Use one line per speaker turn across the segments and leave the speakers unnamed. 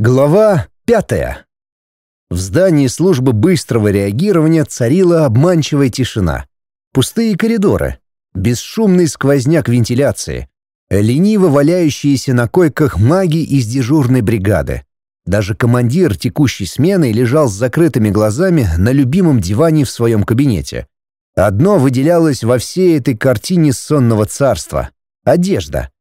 Глава пятая. В здании службы быстрого реагирования царила обманчивая тишина. Пустые коридоры, бесшумный сквозняк вентиляции, лениво валяющиеся на койках маги из дежурной бригады. Даже командир текущей смены лежал с закрытыми глазами на любимом диване в своем кабинете. Одно выделялось во всей этой картине сонного царства — одежда —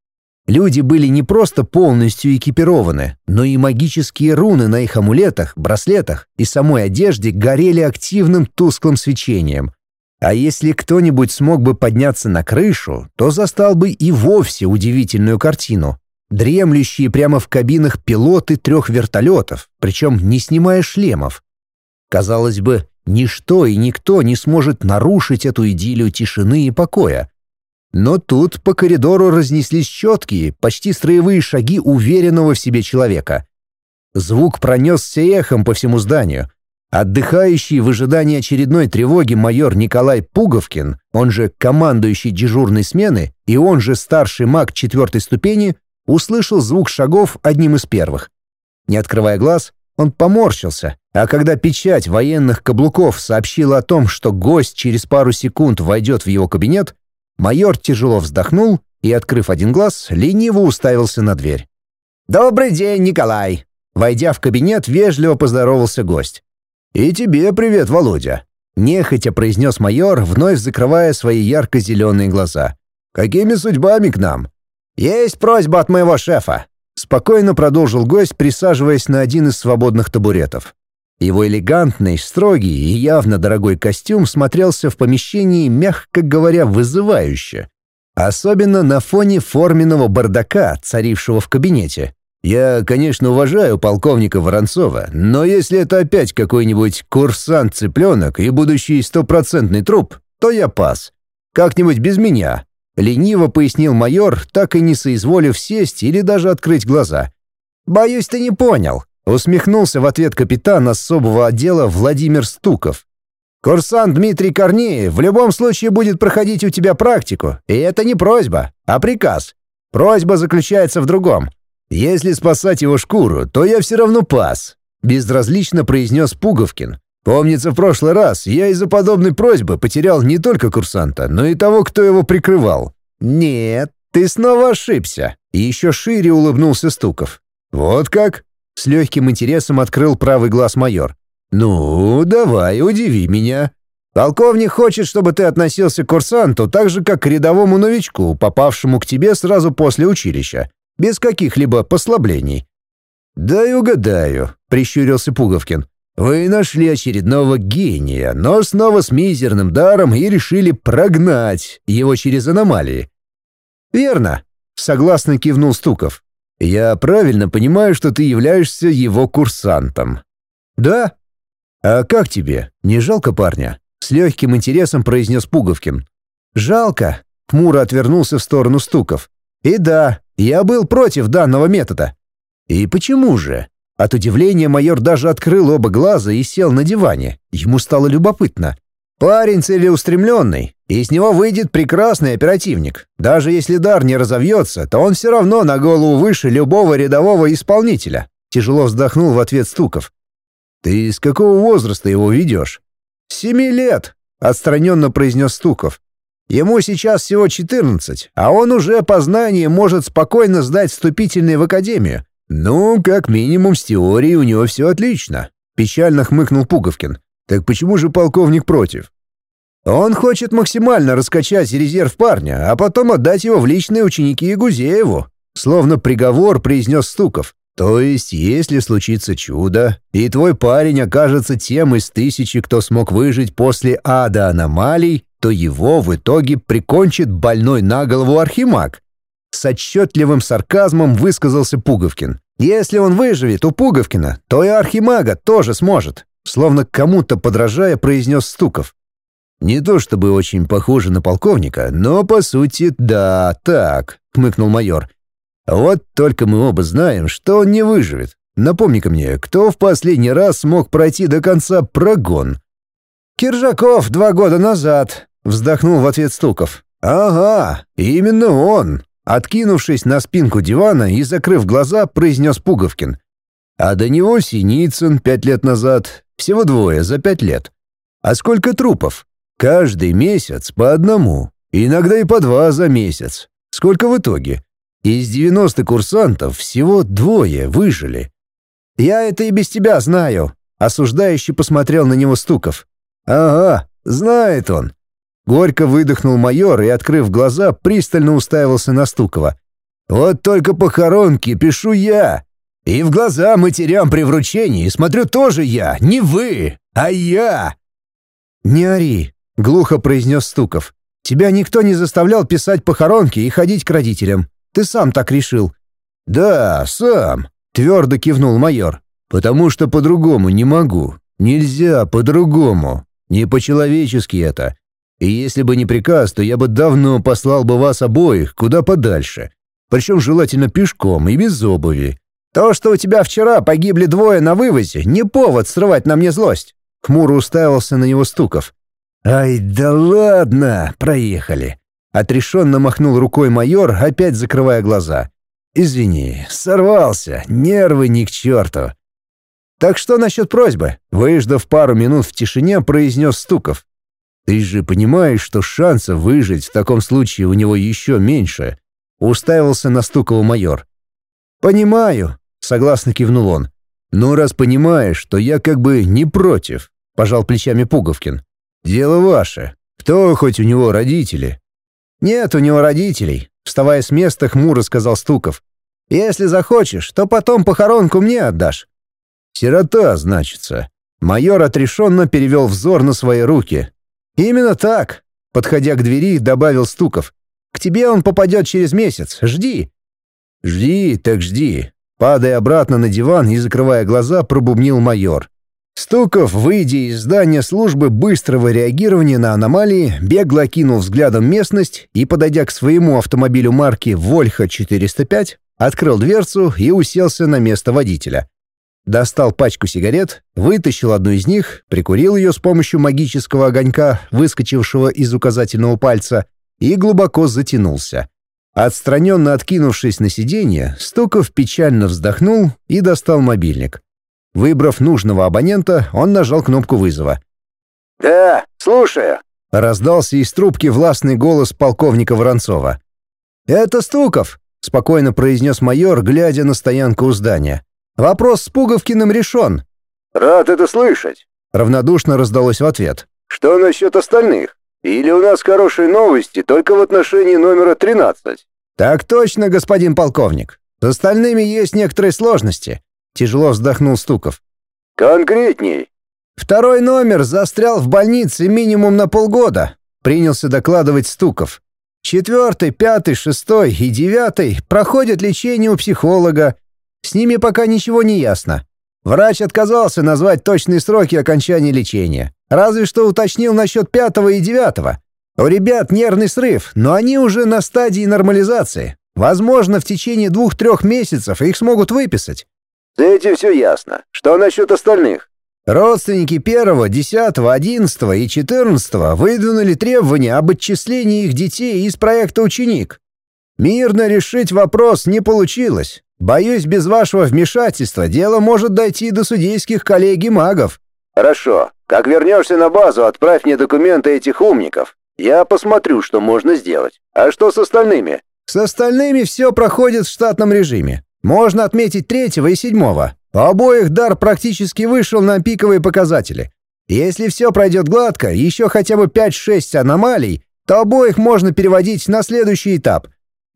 Люди были не просто полностью экипированы, но и магические руны на их амулетах, браслетах и самой одежде горели активным тусклым свечением. А если кто-нибудь смог бы подняться на крышу, то застал бы и вовсе удивительную картину. Дремлющие прямо в кабинах пилоты трех вертолетов, причем не снимая шлемов. Казалось бы, ничто и никто не сможет нарушить эту идиллию тишины и покоя. Но тут по коридору разнеслись четкие, почти строевые шаги уверенного в себе человека. Звук пронесся эхом по всему зданию. Отдыхающий в ожидании очередной тревоги майор Николай Пуговкин, он же командующий дежурной смены и он же старший маг четвертой ступени, услышал звук шагов одним из первых. Не открывая глаз, он поморщился, а когда печать военных каблуков сообщила о том, что гость через пару секунд войдет в его кабинет, Майор тяжело вздохнул и, открыв один глаз, лениво уставился на дверь. «Добрый день, Николай!» Войдя в кабинет, вежливо поздоровался гость. «И тебе привет, Володя!» Нехотя произнес майор, вновь закрывая свои ярко-зеленые глаза. «Какими судьбами к нам?» «Есть просьба от моего шефа!» Спокойно продолжил гость, присаживаясь на один из свободных табуретов. Его элегантный, строгий и явно дорогой костюм смотрелся в помещении, мягко говоря, вызывающе. Особенно на фоне форменного бардака, царившего в кабинете. Я, конечно, уважаю полковника Воронцова, но если это опять какой-нибудь курсант-цыпленок и будущий стопроцентный труп, то я пас. Как-нибудь без меня. Лениво пояснил майор, так и не соизволив сесть или даже открыть глаза. «Боюсь, ты не понял. Усмехнулся в ответ капитан особого отдела Владимир Стуков. «Курсант Дмитрий Корнеев в любом случае будет проходить у тебя практику, и это не просьба, а приказ. Просьба заключается в другом. Если спасать его шкуру, то я все равно пас», — безразлично произнес Пуговкин. «Помнится, в прошлый раз я из-за подобной просьбы потерял не только курсанта, но и того, кто его прикрывал». «Нет, ты снова ошибся», — еще шире улыбнулся Стуков. «Вот как?» С легким интересом открыл правый глаз майор. «Ну, давай, удиви меня. Полковник хочет, чтобы ты относился к курсанту так же, как к рядовому новичку, попавшему к тебе сразу после училища, без каких-либо послаблений». «Дай угадаю», — прищурился Пуговкин. «Вы нашли очередного гения, но снова с мизерным даром и решили прогнать его через аномалии». «Верно», — согласно кивнул Стуков. «Я правильно понимаю, что ты являешься его курсантом?» «Да». «А как тебе? Не жалко парня?» С легким интересом произнес Пуговкин. «Жалко», — хмуро отвернулся в сторону Стуков. «И да, я был против данного метода». «И почему же?» От удивления майор даже открыл оба глаза и сел на диване. Ему стало любопытно. Парень целеустремленный, и из него выйдет прекрасный оперативник. Даже если дар не разовьется, то он все равно на голову выше любого рядового исполнителя. Тяжело вздохнул в ответ Стуков. «Ты с какого возраста его ведешь?» «Семи лет», — отстраненно произнес Стуков. «Ему сейчас всего четырнадцать, а он уже по знаниям может спокойно сдать вступительный в академию». «Ну, как минимум, с теорией у него все отлично», — печально хмыкнул Пуговкин. Так почему же полковник против? Он хочет максимально раскачать резерв парня, а потом отдать его в личные ученики Гузееву. Словно приговор произнес Стуков. То есть, если случится чудо, и твой парень окажется тем из тысячи, кто смог выжить после ада аномалий, то его в итоге прикончит больной на голову архимаг. С отчетливым сарказмом высказался Пуговкин. Если он выживет у Пуговкина, то и архимага тоже сможет словно кому-то подражая, произнес Стуков. «Не то чтобы очень похоже на полковника, но, по сути, да, так», — хмыкнул майор. «Вот только мы оба знаем, что он не выживет. Напомни-ка мне, кто в последний раз смог пройти до конца прогон?» «Киржаков два года назад», — вздохнул в ответ Стуков. «Ага, именно он», — откинувшись на спинку дивана и закрыв глаза, произнес Пуговкин. А до него Синицын пять лет назад, всего двое за пять лет. А сколько трупов? Каждый месяц по одному, иногда и по два за месяц. Сколько в итоге? Из 90 курсантов всего двое выжили. «Я это и без тебя знаю», — осуждающий посмотрел на него Стуков. «Ага, знает он». Горько выдохнул майор и, открыв глаза, пристально уставился на Стукова. «Вот только похоронки пишу я. И в глаза матерям при вручении смотрю тоже я, не вы, а я». «Не ори», — глухо произнес Стуков. «Тебя никто не заставлял писать похоронки и ходить к родителям. Ты сам так решил». «Да, сам», — твердо кивнул майор. «Потому что по-другому не могу. Нельзя по-другому. Не по-человечески это. И если бы не приказ, то я бы давно послал бы вас обоих куда подальше. Причем желательно пешком и без обуви. То, что у тебя вчера погибли двое на вывозе, не повод срывать на мне злость». Хмуро уставился на него Стуков. «Ай, да ладно, проехали. Отрешенно махнул рукой майор, опять закрывая глаза. «Извини, сорвался, нервы ни к черту». «Так что насчет просьбы?» Выждав пару минут в тишине, произнес Стуков. «Ты же понимаешь, что шансов выжить в таком случае у него еще меньше?» Уставился на Стукова майор. «Понимаю», — согласно кивнул он. «Ну, раз понимаешь, то я как бы не против», — пожал плечами Пуговкин. «Дело ваше. Кто хоть у него родители?» «Нет у него родителей», — вставая с места, хмуро сказал Стуков. «Если захочешь, то потом похоронку мне отдашь». «Сирота, значится». Майор отрешенно перевел взор на свои руки. «Именно так», — подходя к двери, добавил Стуков. «К тебе он попадет через месяц. Жди». «Жди, так жди». Падая обратно на диван и закрывая глаза, пробубнил майор. Стуков, выйдя из здания службы быстрого реагирования на аномалии, бегло окинул взглядом местность и, подойдя к своему автомобилю марки «Вольха-405», открыл дверцу и уселся на место водителя. Достал пачку сигарет, вытащил одну из них, прикурил ее с помощью магического огонька, выскочившего из указательного пальца, и глубоко затянулся. Отстраненно откинувшись на сиденье, Стуков печально вздохнул и достал мобильник. Выбрав нужного абонента, он нажал кнопку вызова.
«Да, слушаю», —
раздался из трубки властный голос полковника Воронцова.
«Это Стуков», — спокойно произнес майор, глядя на стоянку у здания. «Вопрос с Пуговкиным решен».
«Рад это слышать», —
равнодушно раздалось в ответ.
«Что насчет остальных? Или у нас хорошие новости только в отношении номера 13?»
«Так точно, господин полковник. С остальными есть некоторые сложности. Тяжело вздохнул Стуков.
«Конкретней».
«Второй номер застрял в больнице минимум на полгода», — принялся докладывать Стуков. «Четвертый, пятый, шестой и девятый проходят лечение у психолога. С ними пока ничего не ясно. Врач отказался назвать точные сроки окончания лечения. Разве что уточнил насчет пятого и девятого. У ребят нервный срыв, но они уже на стадии нормализации. Возможно, в течение двух-трех месяцев их смогут выписать.
С этим все ясно. Что насчет остальных?
Родственники первого, десятого, одиннадцатого и четырнадцатого выдвинули требования об отчислении их детей из проекта «Ученик». Мирно решить вопрос не получилось. Боюсь, без вашего вмешательства дело может дойти до судейских коллегий магов.
Хорошо. Как вернешься на базу, отправь мне документы этих умников. Я посмотрю, что можно сделать. А что с остальными?
С остальными все проходит в штатном режиме. Можно отметить третьего и седьмого. У обоих дар практически вышел на пиковые показатели. Если все пройдет гладко, еще хотя бы 5-6 аномалий, то обоих можно переводить на следующий этап.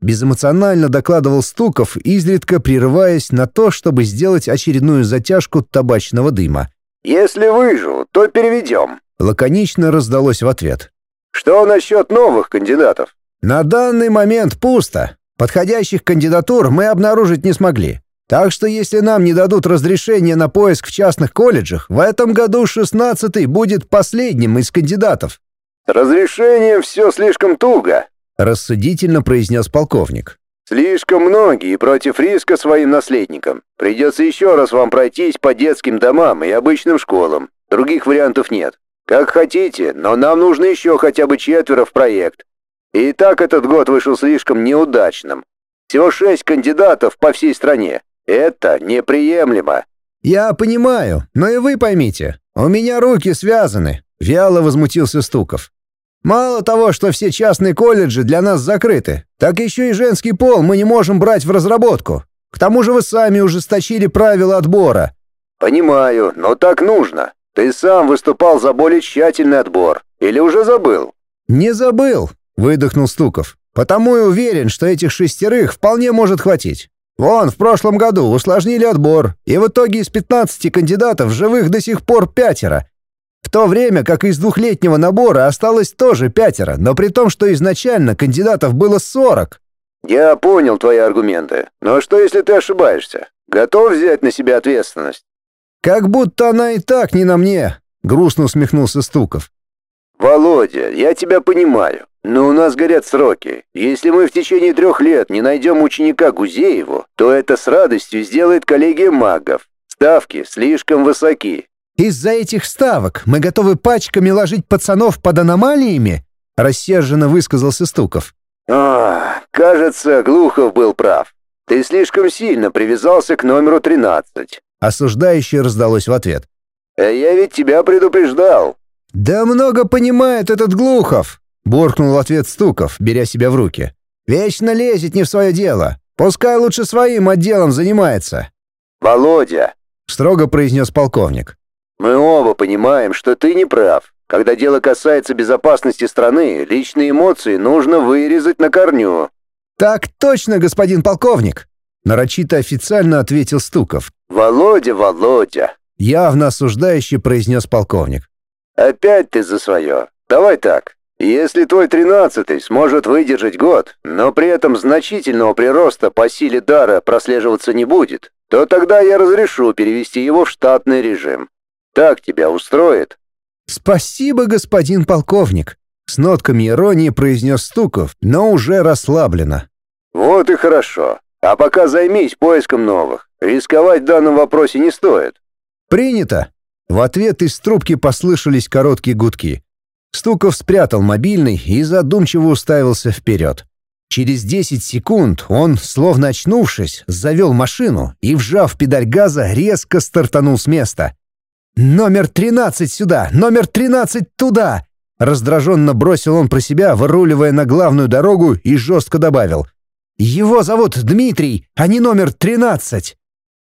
Безэмоционально докладывал Стуков, изредка прерываясь на то, чтобы сделать очередную затяжку табачного дыма.
«Если выживу, то переведем», —
лаконично раздалось в ответ.
«Что насчет новых кандидатов?»
«На данный момент пусто. Подходящих кандидатур мы обнаружить не смогли. Так что если нам не дадут разрешения на поиск в частных колледжах, в этом году 16-й будет последним из кандидатов.
С разрешением все слишком туго,
рассудительно произнес полковник.
Слишком многие против риска своим наследникам. Придется еще раз вам пройтись по детским домам и обычным школам. Других вариантов нет. Как хотите, но нам нужно еще хотя бы четверо в проект. И так этот год вышел слишком неудачным. Всего шесть кандидатов по всей стране. Это неприемлемо.
«Я понимаю, но и вы поймите, у меня руки связаны», — вяло возмутился Стуков. «Мало того, что все частные колледжи для нас закрыты, так еще и женский пол мы не можем брать в разработку. К тому же вы сами ужесточили правила отбора».
«Понимаю, но так нужно. Ты сам выступал за более тщательный отбор. Или уже забыл?»
«Не забыл», — выдохнул Стуков. «Потому и уверен, что этих шестерых вполне может хватить. Вон, в прошлом году усложнили отбор, и в итоге из 15 кандидатов живых до сих пор пятеро. То время как из двухлетнего набора осталось тоже пятеро, но при том, что изначально кандидатов было 40.
«Я понял твои аргументы. Но что, если ты ошибаешься? Готов взять на себя ответственность?»
«Как будто она и так не на мне», — грустно усмехнулся Стуков.
«Володя, я тебя понимаю, но у нас горят сроки. Если мы в течение трех лет не найдем ученика Гузееву, то это с радостью сделает коллегия магов. Ставки слишком высоки».
«Из-за этих ставок мы готовы пачками ложить пацанов под аномалиями?» — рассерженно высказался Стуков.
«А, кажется, Глухов был прав. Ты слишком сильно привязался к номеру 13».
Осуждающе раздалось в ответ.
«А я ведь тебя предупреждал».
«Да много понимает этот Глухов!» — буркнул в ответ Стуков, беря себя в руки. «Вечно лезет не в свое дело. Пускай лучше своим отделом занимается».
«Володя», —
строго произнес полковник.
«Мы оба понимаем, что ты не прав. Когда дело касается безопасности страны, личные эмоции нужно вырезать на корню».
«Так точно, господин полковник!» — нарочито официально ответил Стуков.
«Володя, Володя!»
— явно осуждающе произнес полковник.
«Опять ты за свое. Давай так. Если твой тринадцатый сможет выдержать год, но при этом значительного прироста по силе дара прослеживаться не будет, то тогда я разрешу перевести его в штатный режим. Так тебя устроит?»
«Спасибо, господин полковник», — с нотками иронии произнес Стуков, но уже расслабленно.
«Вот и хорошо. А пока займись поиском новых. Рисковать в данном вопросе не стоит».
«Принято», в ответ из трубки послышались короткие гудки. Стуков спрятал мобильный и задумчиво уставился вперед. Через 10 секунд он, словно очнувшись, завел машину и, вжав педаль газа, резко стартанул с места. «Номер 13 сюда! Номер 13 туда!» Раздраженно бросил он про себя, выруливая на главную дорогу и жестко добавил. «Его зовут Дмитрий, а не номер 13!»